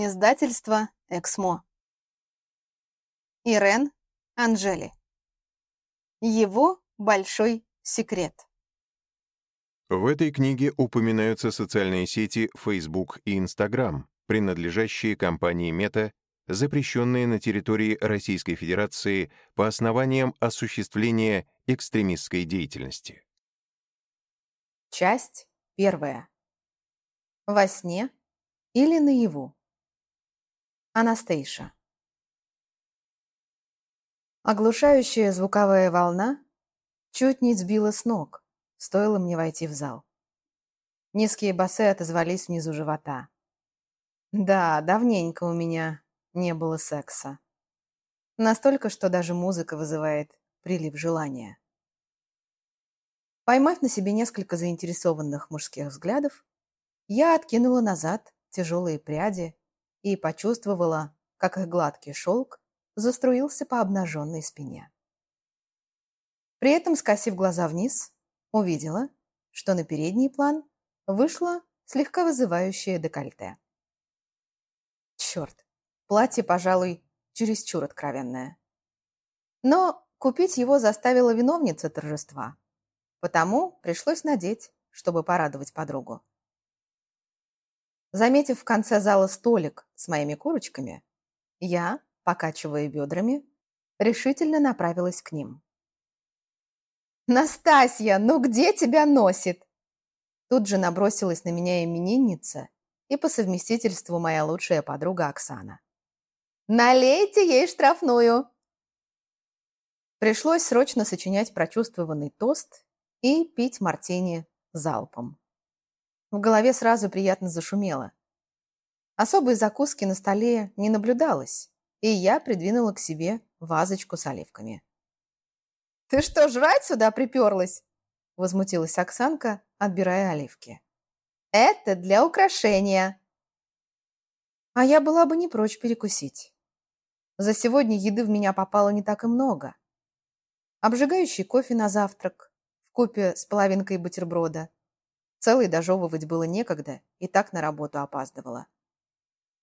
Издательство «Эксмо». Ирен Анжели. Его большой секрет. В этой книге упоминаются социальные сети Facebook и Instagram, принадлежащие компании Meta, запрещенные на территории Российской Федерации по основаниям осуществления экстремистской деятельности. Часть первая. Во сне или наяву. Анастейша. Оглушающая звуковая волна чуть не сбила с ног, стоило мне войти в зал. Низкие басы отозвались внизу живота. Да, давненько у меня не было секса. Настолько, что даже музыка вызывает прилив желания. Поймав на себе несколько заинтересованных мужских взглядов, я откинула назад тяжелые пряди и почувствовала, как их гладкий шелк заструился по обнаженной спине. При этом, скосив глаза вниз, увидела, что на передний план вышло слегка вызывающее декольте. Черт, платье, пожалуй, чересчур откровенное. Но купить его заставила виновница торжества, потому пришлось надеть, чтобы порадовать подругу. Заметив в конце зала столик с моими курочками, я, покачивая бедрами, решительно направилась к ним. «Настасья, ну где тебя носит?» Тут же набросилась на меня именинница и по совместительству моя лучшая подруга Оксана. «Налейте ей штрафную!» Пришлось срочно сочинять прочувствованный тост и пить мартини залпом. В голове сразу приятно зашумело. Особой закуски на столе не наблюдалось, и я придвинула к себе вазочку с оливками. «Ты что, жрать сюда приперлась?» – возмутилась Оксанка, отбирая оливки. «Это для украшения!» А я была бы не прочь перекусить. За сегодня еды в меня попало не так и много. Обжигающий кофе на завтрак, в купе с половинкой бутерброда, Целый дожевывать было некогда, и так на работу опаздывала.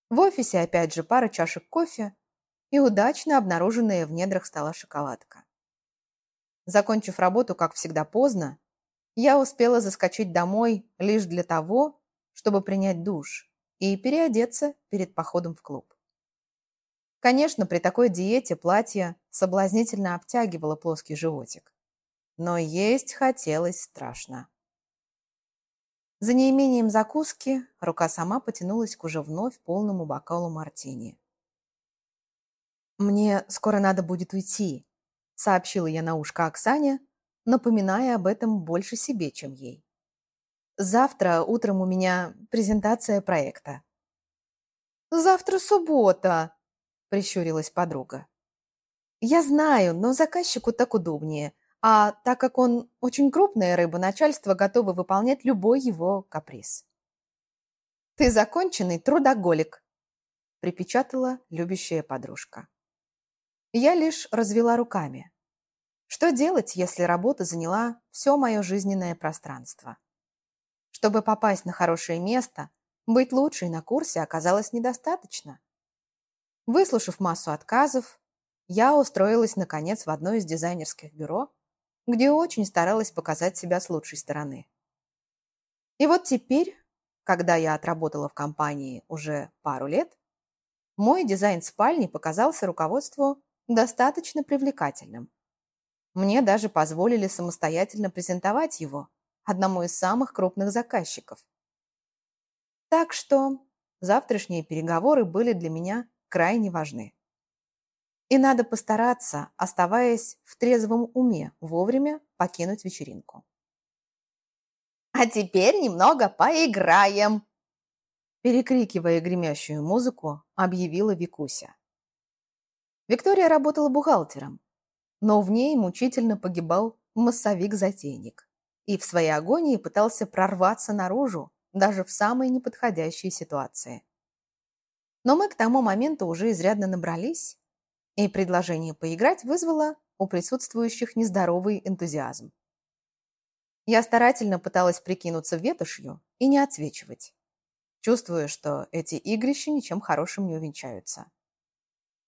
В офисе опять же пара чашек кофе и удачно обнаруженная в недрах стола шоколадка. Закончив работу, как всегда, поздно, я успела заскочить домой лишь для того, чтобы принять душ и переодеться перед походом в клуб. Конечно, при такой диете платье соблазнительно обтягивало плоский животик. Но есть хотелось страшно. За неимением закуски рука сама потянулась к уже вновь полному бокалу мартини. «Мне скоро надо будет уйти», — сообщила я на ушко Оксане, напоминая об этом больше себе, чем ей. «Завтра утром у меня презентация проекта». «Завтра суббота», — прищурилась подруга. «Я знаю, но заказчику так удобнее. А так как он очень крупная рыба, начальство готово выполнять любой его каприз. «Ты законченный трудоголик», – припечатала любящая подружка. Я лишь развела руками. Что делать, если работа заняла все мое жизненное пространство? Чтобы попасть на хорошее место, быть лучшей на курсе оказалось недостаточно. Выслушав массу отказов, я устроилась, наконец, в одно из дизайнерских бюро, где очень старалась показать себя с лучшей стороны. И вот теперь, когда я отработала в компании уже пару лет, мой дизайн спальни показался руководству достаточно привлекательным. Мне даже позволили самостоятельно презентовать его одному из самых крупных заказчиков. Так что завтрашние переговоры были для меня крайне важны. И надо постараться, оставаясь в трезвом уме, вовремя покинуть вечеринку. «А теперь немного поиграем!» Перекрикивая гремящую музыку, объявила Викуся. Виктория работала бухгалтером, но в ней мучительно погибал массовик-затейник и в своей агонии пытался прорваться наружу даже в самой неподходящей ситуации. Но мы к тому моменту уже изрядно набрались, и предложение поиграть вызвало у присутствующих нездоровый энтузиазм. Я старательно пыталась прикинуться ветошью и не отсвечивать. чувствуя, что эти игрища ничем хорошим не увенчаются.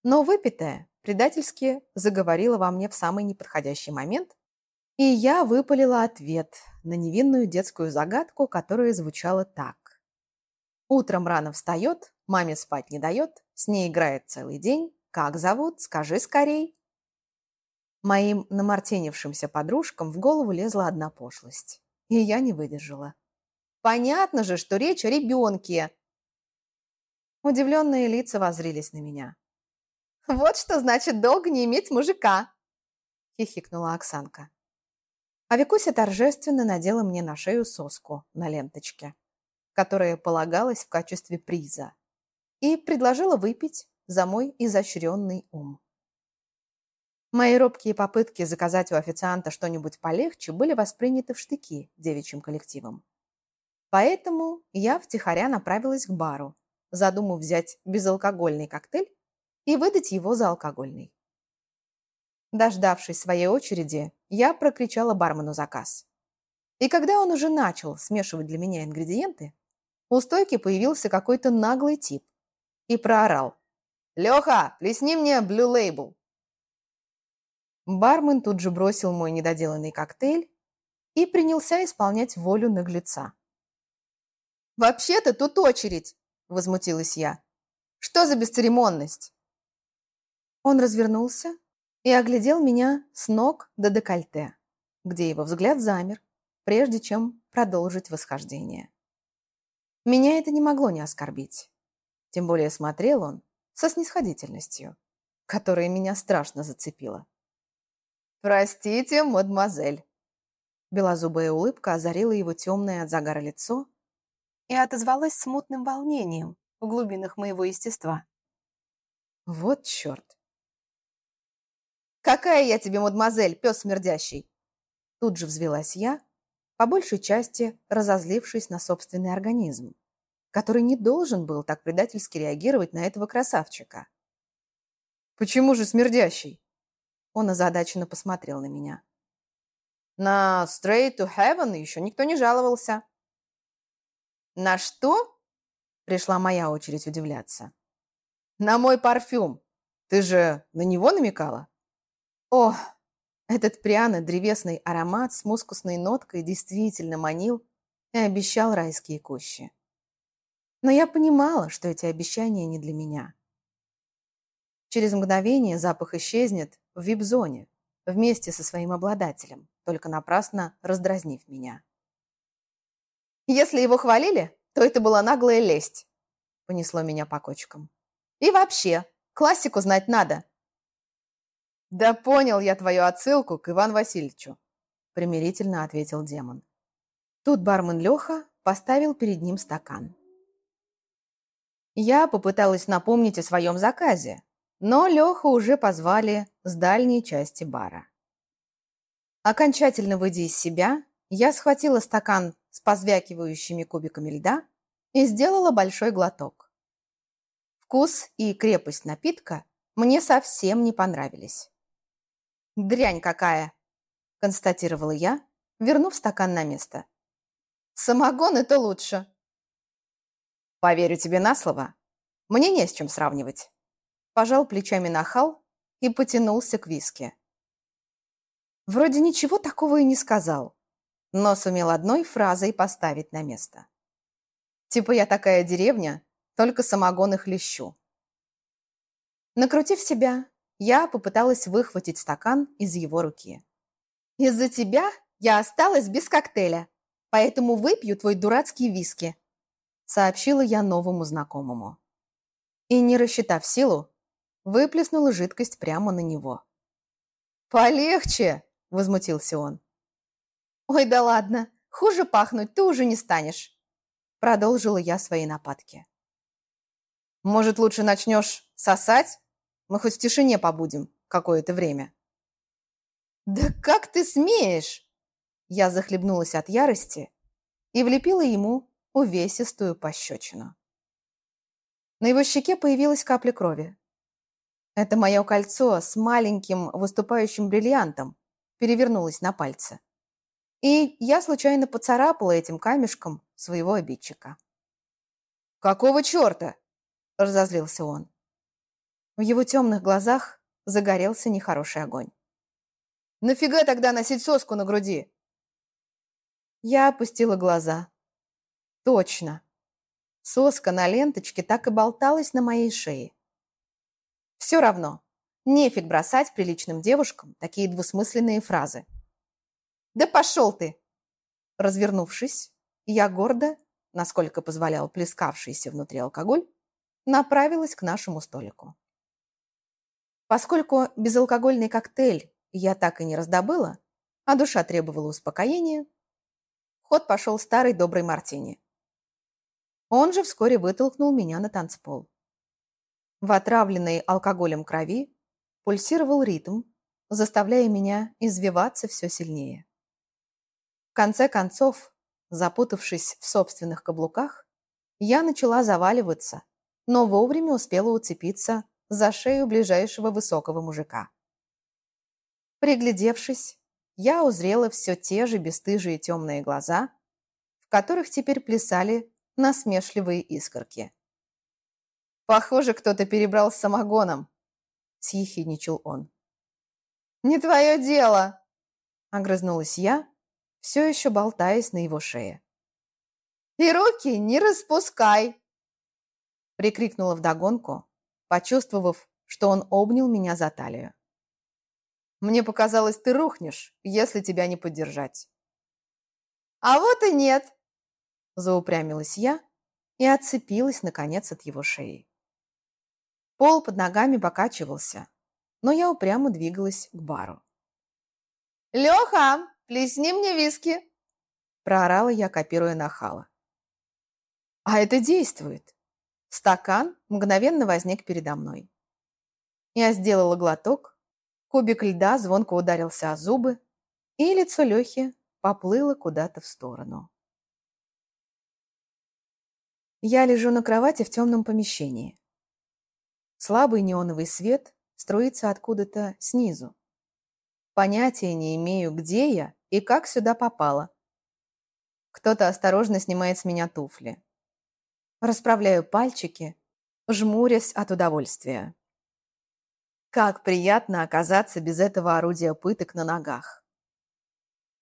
Но выпитая предательски заговорила во мне в самый неподходящий момент, и я выпалила ответ на невинную детскую загадку, которая звучала так. Утром рано встает, маме спать не дает, с ней играет целый день. Как зовут? Скажи скорей. Моим намартенившимся подружкам в голову лезла одна пошлость. И я не выдержала. Понятно же, что речь о ребенке. Удивленные лица воззрились на меня. «Вот что значит долго не иметь мужика!» – хихикнула Оксанка. А Викуся торжественно надела мне на шею соску на ленточке, которая полагалась в качестве приза, и предложила выпить за мой изощренный ум. Мои робкие попытки заказать у официанта что-нибудь полегче были восприняты в штыки девичьим коллективом. Поэтому я втихаря направилась к бару, задумав взять безалкогольный коктейль и выдать его за алкогольный. Дождавшись своей очереди, я прокричала бармену заказ. И когда он уже начал смешивать для меня ингредиенты, у стойки появился какой-то наглый тип и проорал. «Леха, плесни мне Blue Label!» Бармен тут же бросил мой недоделанный коктейль и принялся исполнять волю наглеца. «Вообще-то тут очередь!» – возмутилась я. «Что за бесцеремонность?» Он развернулся и оглядел меня с ног до декольте, где его взгляд замер, прежде чем продолжить восхождение. Меня это не могло не оскорбить. Тем более смотрел он со снисходительностью, которая меня страшно зацепила. «Простите, мадемуазель!» Белозубая улыбка озарила его темное от загара лицо и отозвалась смутным волнением в глубинах моего естества. Вот черт! «Какая я тебе, мадемуазель, пес смердящий!» Тут же взвелась я, по большей части разозлившись на собственный организм, который не должен был так предательски реагировать на этого красавчика. «Почему же смердящий?» Он озадаченно посмотрел на меня. «На Straight to Heaven еще никто не жаловался». «На что?» Пришла моя очередь удивляться. «На мой парфюм. Ты же на него намекала?» О, этот пряный древесный аромат с мускусной ноткой действительно манил и обещал райские кущи. Но я понимала, что эти обещания не для меня. Через мгновение запах исчезнет в вип-зоне вместе со своим обладателем, только напрасно раздразнив меня. Если его хвалили, то это была наглая лесть, понесло меня по кочкам. И вообще, классику знать надо. «Да понял я твою отсылку к Ивану Васильевичу», примирительно ответил демон. Тут бармен Леха поставил перед ним стакан. Я попыталась напомнить о своем заказе, но Леху уже позвали с дальней части бара. Окончательно выйдя из себя, я схватила стакан с позвякивающими кубиками льда и сделала большой глоток. Вкус и крепость напитка мне совсем не понравились. «Дрянь какая!» – констатировала я, вернув стакан на место. «Самогон – это лучше!» «Поверю тебе на слово. Мне не с чем сравнивать». Пожал плечами нахал и потянулся к виске. Вроде ничего такого и не сказал, но сумел одной фразой поставить на место. Типа я такая деревня, только самогон и хлещу. Накрутив себя, я попыталась выхватить стакан из его руки. «Из-за тебя я осталась без коктейля, поэтому выпью твой дурацкий виски», сообщила я новому знакомому. И, не рассчитав силу, выплеснула жидкость прямо на него. «Полегче!» – возмутился он. «Ой, да ладно, хуже пахнуть ты уже не станешь», – продолжила я свои нападки. «Может, лучше начнешь сосать?» Мы хоть в тишине побудем какое-то время». «Да как ты смеешь?» Я захлебнулась от ярости и влепила ему увесистую пощечину. На его щеке появилась капля крови. Это мое кольцо с маленьким выступающим бриллиантом перевернулось на пальце. И я случайно поцарапала этим камешком своего обидчика. «Какого черта?» – разозлился он. В его темных глазах загорелся нехороший огонь. «Нафига тогда носить соску на груди?» Я опустила глаза. Точно. Соска на ленточке так и болталась на моей шее. Все равно, нефиг бросать приличным девушкам такие двусмысленные фразы. «Да пошел ты!» Развернувшись, я гордо, насколько позволял плескавшийся внутри алкоголь, направилась к нашему столику. Поскольку безалкогольный коктейль я так и не раздобыла, а душа требовала успокоения, ход пошел старый добрый мартини. Он же вскоре вытолкнул меня на танцпол. В отравленной алкоголем крови пульсировал ритм, заставляя меня извиваться все сильнее. В конце концов, запутавшись в собственных каблуках, я начала заваливаться, но вовремя успела уцепиться за шею ближайшего высокого мужика. Приглядевшись, я узрела все те же бесстыжие темные глаза, в которых теперь плясали насмешливые искорки. «Похоже, кто-то перебрал с самогоном», — съехидничал он. «Не твое дело!» — огрызнулась я, все еще болтаясь на его шее. «И руки не распускай!» — прикрикнула вдогонку, почувствовав, что он обнял меня за талию. «Мне показалось, ты рухнешь, если тебя не поддержать». «А вот и нет!» Заупрямилась я и отцепилась, наконец, от его шеи. Пол под ногами покачивался, но я упрямо двигалась к бару. «Леха, плесни мне виски!» проорала я, копируя нахала. А это действует. Стакан мгновенно возник передо мной. Я сделала глоток, кубик льда звонко ударился о зубы, и лицо Лехи поплыло куда-то в сторону. Я лежу на кровати в темном помещении. Слабый неоновый свет струится откуда-то снизу. Понятия не имею, где я и как сюда попала. Кто-то осторожно снимает с меня туфли. Расправляю пальчики, жмурясь от удовольствия. Как приятно оказаться без этого орудия пыток на ногах.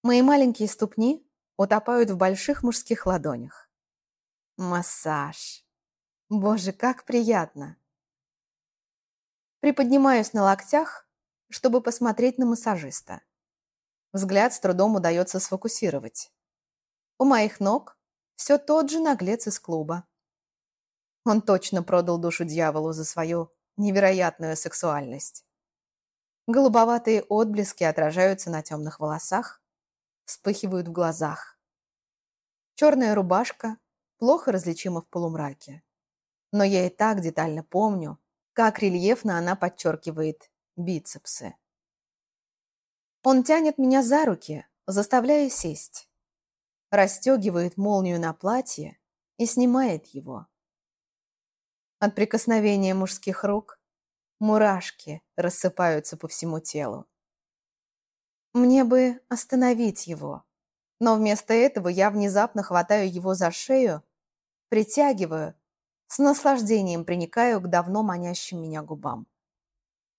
Мои маленькие ступни утопают в больших мужских ладонях. Массаж. Боже, как приятно. Приподнимаюсь на локтях, чтобы посмотреть на массажиста. Взгляд с трудом удается сфокусировать. У моих ног все тот же наглец из клуба. Он точно продал душу дьяволу за свою невероятную сексуальность. Голубоватые отблески отражаются на темных волосах, вспыхивают в глазах. Черная рубашка плохо различима в полумраке. Но я и так детально помню, как рельефно она подчеркивает бицепсы. Он тянет меня за руки, заставляя сесть. Расстегивает молнию на платье и снимает его. От прикосновения мужских рук мурашки рассыпаются по всему телу. Мне бы остановить его, но вместо этого я внезапно хватаю его за шею, притягиваю, с наслаждением приникаю к давно манящим меня губам.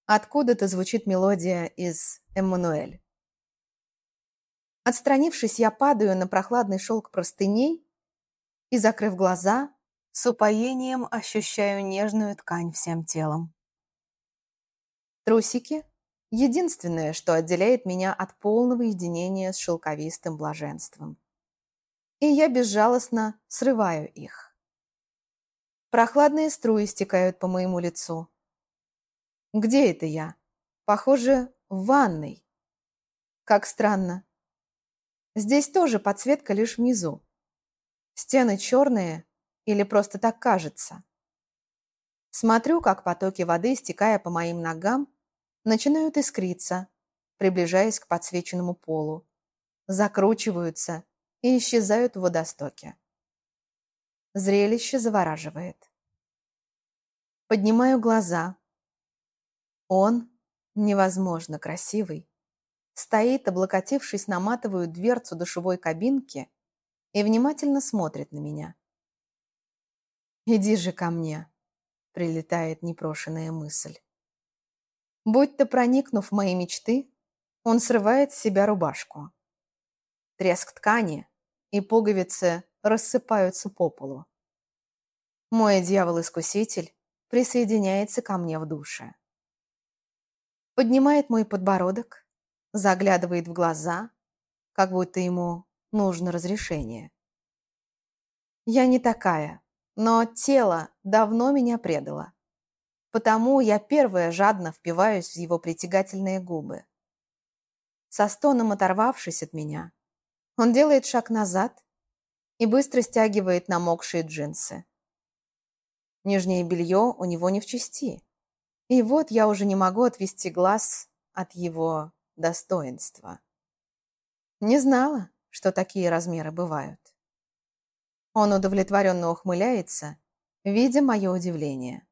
Откуда-то звучит мелодия из «Эммануэль». Отстранившись, я падаю на прохладный шелк простыней и, закрыв глаза, с упоением ощущаю нежную ткань всем телом. Трусики Единственное, что отделяет меня от полного единения с шелковистым блаженством. И я безжалостно срываю их. Прохладные струи стекают по моему лицу. Где это я? Похоже, в ванной. Как странно. Здесь тоже подсветка лишь внизу. Стены черные или просто так кажется. Смотрю, как потоки воды, стекая по моим ногам, начинают искриться, приближаясь к подсвеченному полу, закручиваются и исчезают в водостоке. Зрелище завораживает. Поднимаю глаза. Он, невозможно красивый, стоит, облокотившись на матовую дверцу душевой кабинки и внимательно смотрит на меня. «Иди же ко мне», — прилетает непрошенная мысль. Будь-то проникнув в мои мечты, он срывает с себя рубашку. Треск ткани, и пуговицы рассыпаются по полу. Мой дьявол-искуситель присоединяется ко мне в душе. Поднимает мой подбородок, заглядывает в глаза, как будто ему нужно разрешение. Я не такая, но тело давно меня предало. Потому я первая жадно впиваюсь в его притягательные губы. Со стоном оторвавшись от меня, он делает шаг назад и быстро стягивает намокшие джинсы. Нижнее белье у него не в чести. И вот я уже не могу отвести глаз от его достоинства. Не знала, что такие размеры бывают. Он удовлетворенно ухмыляется, видя мое удивление.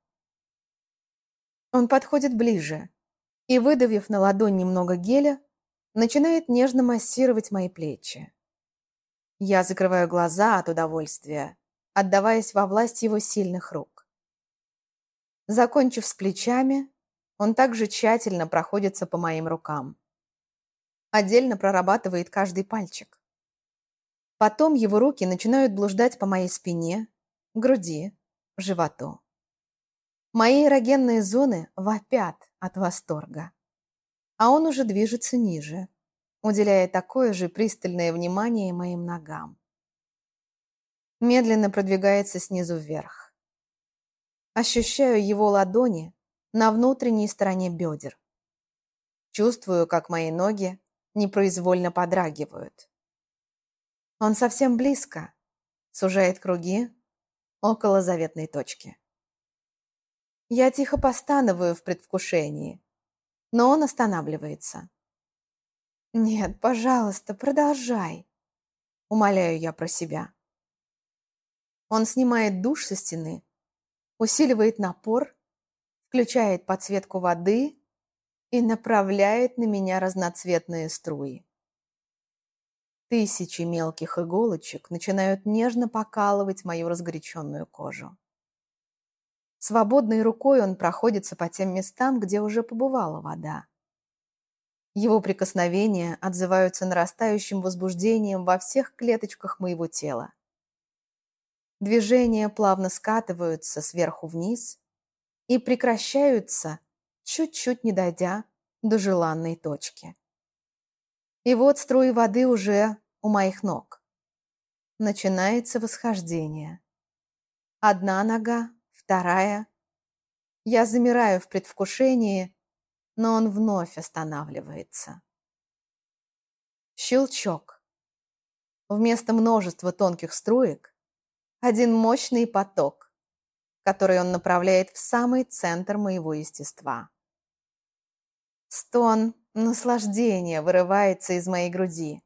Он подходит ближе и, выдавив на ладонь немного геля, начинает нежно массировать мои плечи. Я закрываю глаза от удовольствия, отдаваясь во власть его сильных рук. Закончив с плечами, он также тщательно проходится по моим рукам. Отдельно прорабатывает каждый пальчик. Потом его руки начинают блуждать по моей спине, груди, животу. Мои эрогенные зоны вопят от восторга. А он уже движется ниже, уделяя такое же пристальное внимание моим ногам. Медленно продвигается снизу вверх. Ощущаю его ладони на внутренней стороне бедер. Чувствую, как мои ноги непроизвольно подрагивают. Он совсем близко, сужает круги около заветной точки. Я тихо постановую в предвкушении, но он останавливается. «Нет, пожалуйста, продолжай», — умоляю я про себя. Он снимает душ со стены, усиливает напор, включает подсветку воды и направляет на меня разноцветные струи. Тысячи мелких иголочек начинают нежно покалывать мою разгоряченную кожу. Свободной рукой он проходится по тем местам, где уже побывала вода. Его прикосновения отзываются нарастающим возбуждением во всех клеточках моего тела. Движения плавно скатываются сверху вниз и прекращаются, чуть-чуть не дойдя до желанной точки. И вот струи воды уже у моих ног. Начинается восхождение. Одна нога, вторая. Я замираю в предвкушении, но он вновь останавливается. Щелчок. Вместо множества тонких струек один мощный поток, который он направляет в самый центр моего естества. Стон наслаждения вырывается из моей груди.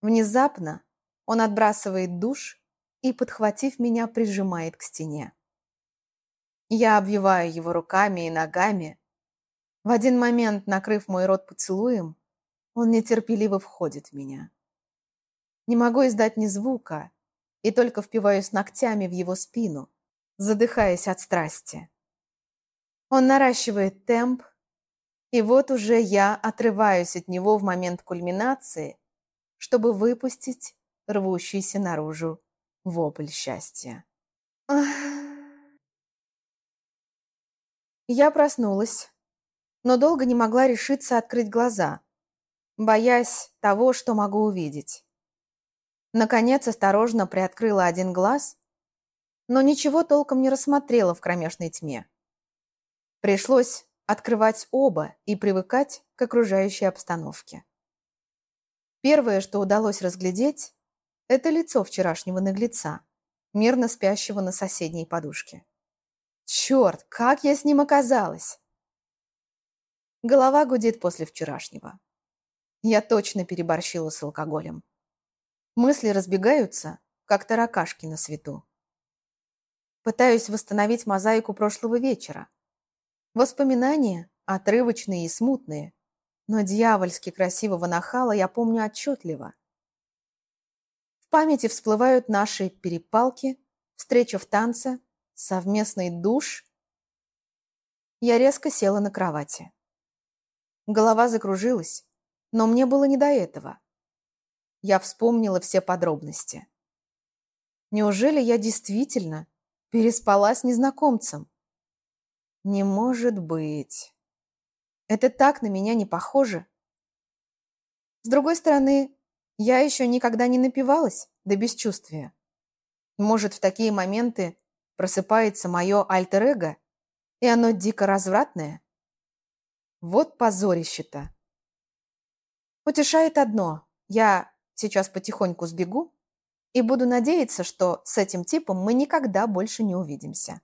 Внезапно он отбрасывает душ и, подхватив меня, прижимает к стене. Я обвиваю его руками и ногами, в один момент, накрыв мой рот поцелуем, он нетерпеливо входит в меня. Не могу издать ни звука и только впиваюсь ногтями в его спину, задыхаясь от страсти. Он наращивает темп, и вот уже я отрываюсь от него в момент кульминации, чтобы выпустить рвущийся наружу вопль счастья. Я проснулась но долго не могла решиться открыть глаза, боясь того, что могу увидеть. Наконец осторожно приоткрыла один глаз, но ничего толком не рассмотрела в кромешной тьме. Пришлось открывать оба и привыкать к окружающей обстановке. Первое, что удалось разглядеть, это лицо вчерашнего наглеца, мирно спящего на соседней подушке. Черт, как я с ним оказалась! Голова гудит после вчерашнего. Я точно переборщила с алкоголем. Мысли разбегаются, как таракашки на свету. Пытаюсь восстановить мозаику прошлого вечера. Воспоминания отрывочные и смутные, но дьявольски красивого нахала я помню отчетливо. В памяти всплывают наши перепалки встреча в танце, совместный душ. Я резко села на кровати. Голова закружилась, но мне было не до этого. Я вспомнила все подробности. Неужели я действительно переспала с незнакомцем? Не может быть. Это так на меня не похоже. С другой стороны, я еще никогда не напивалась до бесчувствия. Может, в такие моменты просыпается мое альтер-эго, и оно дико развратное? Вот позорище-то. Утешает одно. Я сейчас потихоньку сбегу и буду надеяться, что с этим типом мы никогда больше не увидимся.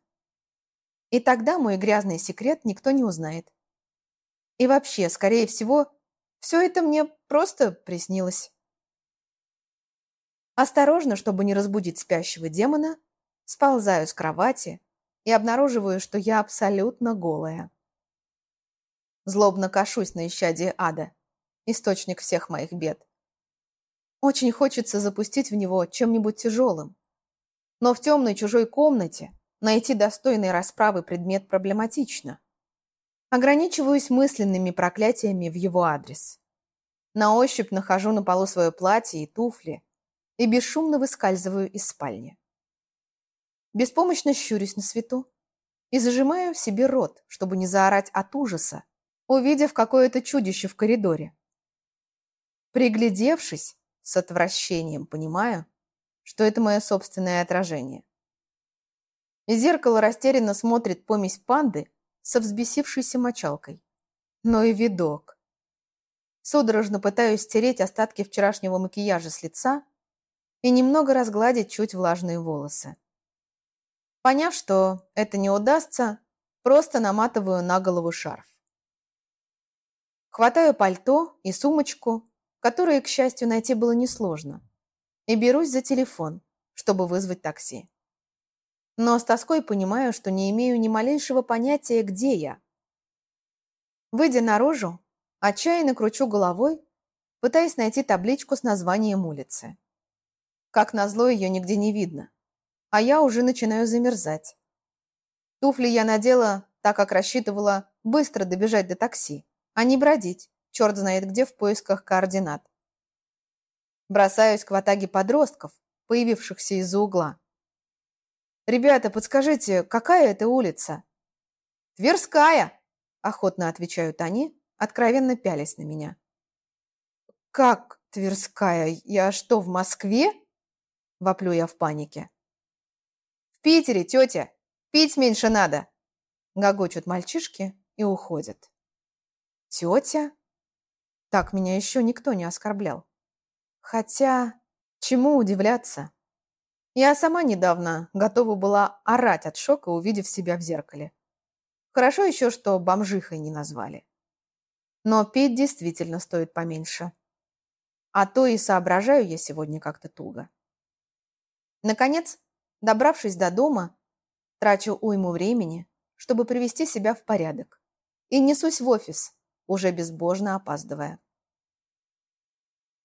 И тогда мой грязный секрет никто не узнает. И вообще, скорее всего, все это мне просто приснилось. Осторожно, чтобы не разбудить спящего демона, сползаю с кровати и обнаруживаю, что я абсолютно голая. Злобно кашусь на исчадие ада, источник всех моих бед. Очень хочется запустить в него чем-нибудь тяжелым. Но в темной чужой комнате найти достойной расправы предмет проблематично. Ограничиваюсь мысленными проклятиями в его адрес. На ощупь нахожу на полу свое платье и туфли, и бесшумно выскальзываю из спальни. Беспомощно щурюсь на свету и зажимаю себе рот, чтобы не заорать от ужаса, увидев какое-то чудище в коридоре. Приглядевшись, с отвращением понимаю, что это мое собственное отражение. Из зеркала растерянно смотрит помесь панды со взбесившейся мочалкой. Но и видок. Судорожно пытаюсь стереть остатки вчерашнего макияжа с лица и немного разгладить чуть влажные волосы. Поняв, что это не удастся, просто наматываю на голову шарф. Хватаю пальто и сумочку, которые, к счастью, найти было несложно, и берусь за телефон, чтобы вызвать такси. Но с тоской понимаю, что не имею ни малейшего понятия, где я. Выйдя наружу, отчаянно кручу головой, пытаясь найти табличку с названием улицы. Как назло, ее нигде не видно. А я уже начинаю замерзать. Туфли я надела, так как рассчитывала быстро добежать до такси, а не бродить, черт знает где, в поисках координат. Бросаюсь к ватаге подростков, появившихся из-за угла. «Ребята, подскажите, какая это улица?» «Тверская!» – охотно отвечают они, откровенно пялись на меня. «Как Тверская? Я что, в Москве?» – воплю я в панике. «В Питере, тетя! Пить меньше надо!» – гогочут мальчишки и уходят. «Тетя?» Так меня еще никто не оскорблял. Хотя, чему удивляться? Я сама недавно готова была орать от шока, увидев себя в зеркале. Хорошо еще, что бомжихой не назвали. Но пить действительно стоит поменьше. А то и соображаю я сегодня как-то туго. Наконец, добравшись до дома, трачу уйму времени, чтобы привести себя в порядок. И несусь в офис, уже безбожно опаздывая.